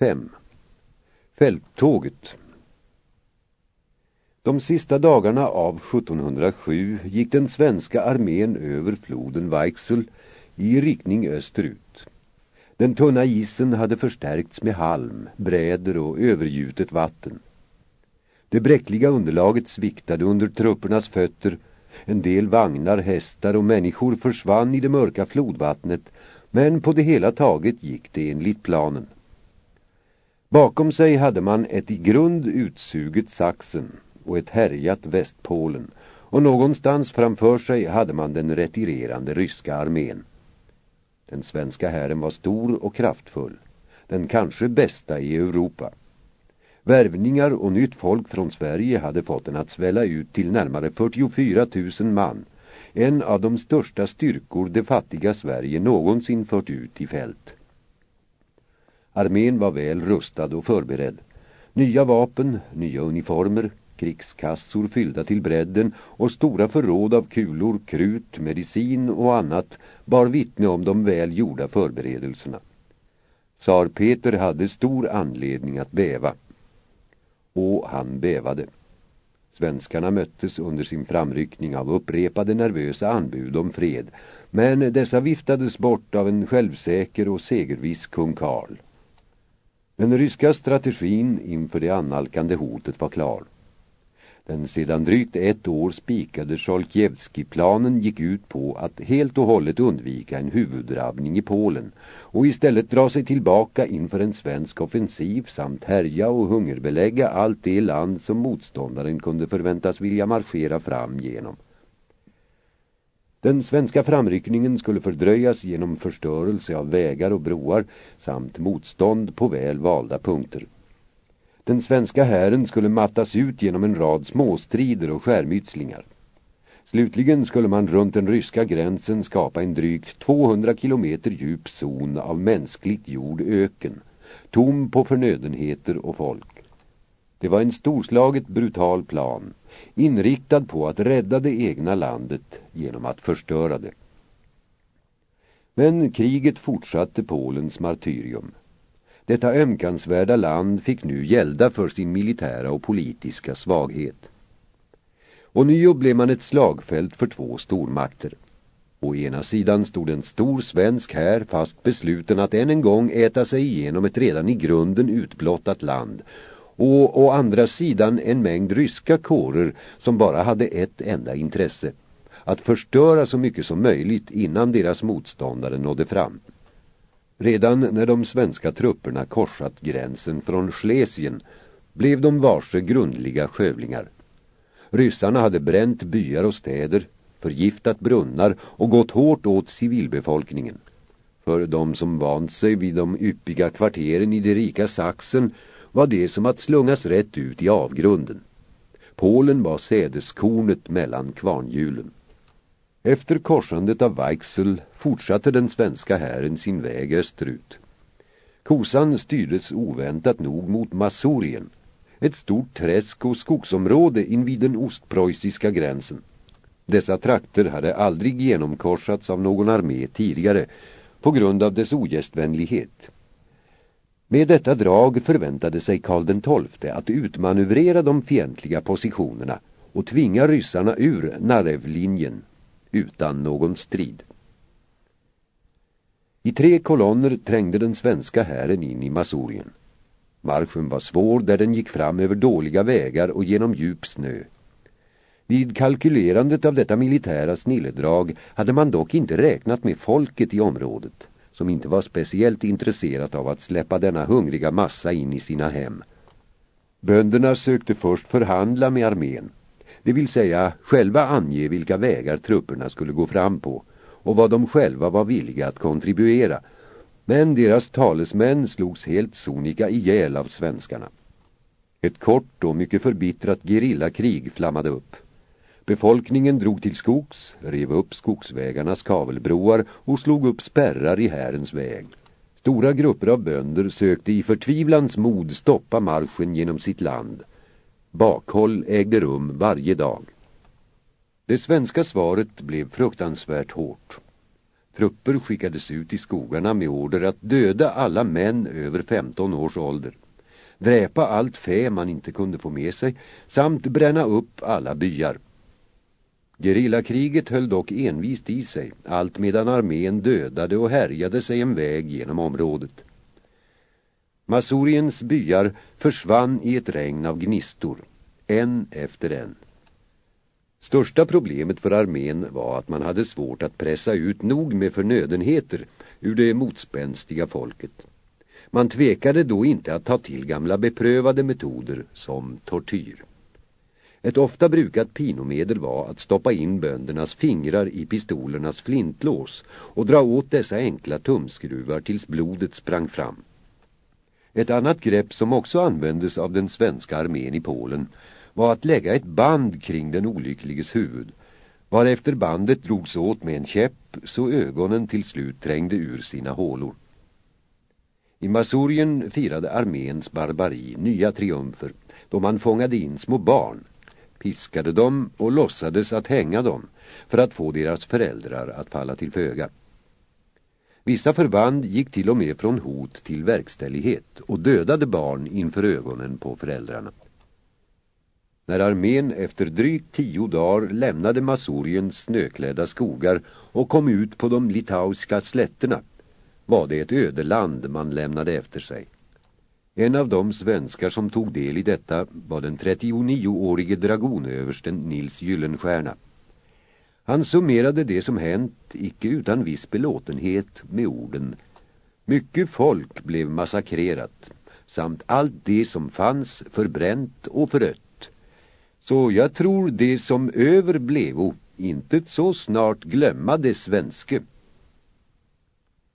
5. Fälttåget De sista dagarna av 1707 gick den svenska armén över floden Weichsel i riktning österut. Den tunna isen hade förstärkts med halm, bräder och övergjutet vatten. Det bräckliga underlaget sviktade under truppernas fötter. En del vagnar, hästar och människor försvann i det mörka flodvattnet men på det hela taget gick det enligt planen. Bakom sig hade man ett i grund utsuget Saxen och ett härjat Västpolen och någonstans framför sig hade man den retirerande ryska armén. Den svenska hären var stor och kraftfull, den kanske bästa i Europa. Värvningar och nytt folk från Sverige hade fått den att svälla ut till närmare 44 000 man, en av de största styrkor det fattiga Sverige någonsin fört ut i fält. Armén var väl rustad och förberedd. Nya vapen, nya uniformer, krigskassor fyllda till bredden och stora förråd av kulor, krut, medicin och annat bar vittne om de väl gjorda förberedelserna. Tsar Peter hade stor anledning att bäva. Och han bävade. Svenskarna möttes under sin framryckning av upprepade nervösa anbud om fred, men dessa viftades bort av en självsäker och segerviss kung Karl. Den ryska strategin inför det annalkande hotet var klar. Den sedan drygt ett år spikade Solkjevski-planen gick ut på att helt och hållet undvika en huvuddrabbning i Polen och istället dra sig tillbaka inför en svensk offensiv samt härja och hungerbelägga allt det land som motståndaren kunde förväntas vilja marschera fram genom. Den svenska framryckningen skulle fördröjas genom förstörelse av vägar och broar samt motstånd på väl valda punkter. Den svenska hären skulle mattas ut genom en rad småstrider och skärmytslingar. Slutligen skulle man runt den ryska gränsen skapa en drygt 200 kilometer djup zon av mänskligt jord öken, tom på förnödenheter och folk. Det var en storslaget brutal plan, inriktad på att rädda det egna landet genom att förstöra det. Men kriget fortsatte Polens martyrium. Detta ömkansvärda land fick nu gälda för sin militära och politiska svaghet. Och nio blev man ett slagfält för två stormakter. Å ena sidan stod en stor svensk här fast besluten att än en gång äta sig igenom ett redan i grunden utblottat land och å andra sidan en mängd ryska kårer som bara hade ett enda intresse att förstöra så mycket som möjligt innan deras motståndare nådde fram. Redan när de svenska trupperna korsat gränsen från Schlesien blev de varse grundliga skövlingar. Ryssarna hade bränt byar och städer, förgiftat brunnar och gått hårt åt civilbefolkningen. För de som vant sig vid de yppiga kvarteren i det rika Saxen var det som att slungas rätt ut i avgrunden. Polen var sädeskornet mellan kvarnhjulen. Efter korsandet av Weichsel fortsatte den svenska hären sin väg österut. Kosan styrdes oväntat nog mot Masurien ett stort träsk- och skogsområde invid den ostpreussiska gränsen. Dessa trakter hade aldrig genomkorsats av någon armé tidigare på grund av dess ogästvänlighet. Med detta drag förväntade sig Karl XII att utmanövrera de fientliga positionerna och tvinga ryssarna ur Narevlinjen utan någon strid. I tre kolonner trängde den svenska hären in i Masurien. Marschen var svår där den gick fram över dåliga vägar och genom djup snö. Vid kalkylerandet av detta militära snilledrag hade man dock inte räknat med folket i området, som inte var speciellt intresserat av att släppa denna hungriga massa in i sina hem. Bönderna sökte först förhandla med armén det vill säga själva ange vilka vägar trupperna skulle gå fram på och vad de själva var villiga att kontribuera. Men deras talesmän slogs helt sonika ihjäl av svenskarna. Ett kort och mycket förbittrat gerillakrig flammade upp. Befolkningen drog till skogs, rev upp skogsvägarnas kavelbroar och slog upp spärrar i härens väg. Stora grupper av bönder sökte i förtvivlans mod stoppa marschen genom sitt land. Bakhåll ägde rum varje dag. Det svenska svaret blev fruktansvärt hårt. Trupper skickades ut i skogarna med order att döda alla män över 15 års ålder, dräpa allt fä man inte kunde få med sig samt bränna upp alla byar. Gerillakriget höll dock envist i sig, allt medan armén dödade och härjade sig en väg genom området. Masuriens byar försvann i ett regn av gnistor, en efter en. Största problemet för armén var att man hade svårt att pressa ut nog med förnödenheter ur det motspänstiga folket. Man tvekade då inte att ta till gamla beprövade metoder som tortyr. Ett ofta brukat pinomedel var att stoppa in böndernas fingrar i pistolernas flintlås och dra åt dessa enkla tumskruvar tills blodet sprang fram. Ett annat grepp som också användes av den svenska armén i Polen var att lägga ett band kring den olyckliges huvud, varefter bandet drogs åt med en käpp så ögonen till slut trängde ur sina hålor. I Masurien firade arméns barbari nya triumfer då man fångade in små barn, piskade dem och låtsades att hänga dem för att få deras föräldrar att falla till föga. Vissa förband gick till och med från hot till verkställighet och dödade barn inför ögonen på föräldrarna. När armén efter drygt tio dagar lämnade Masuriens snöklädda skogar och kom ut på de litauiska slätterna var det ett ödeland man lämnade efter sig. En av de svenskar som tog del i detta var den 39-årige dragonöversten Nils Gyllenstierna. Han summerade det som hänt, icke utan viss belåtenhet, med orden Mycket folk blev massakrerat, samt allt det som fanns förbränt och förött. Så jag tror det som över blevo, inte så snart glömma det svenske.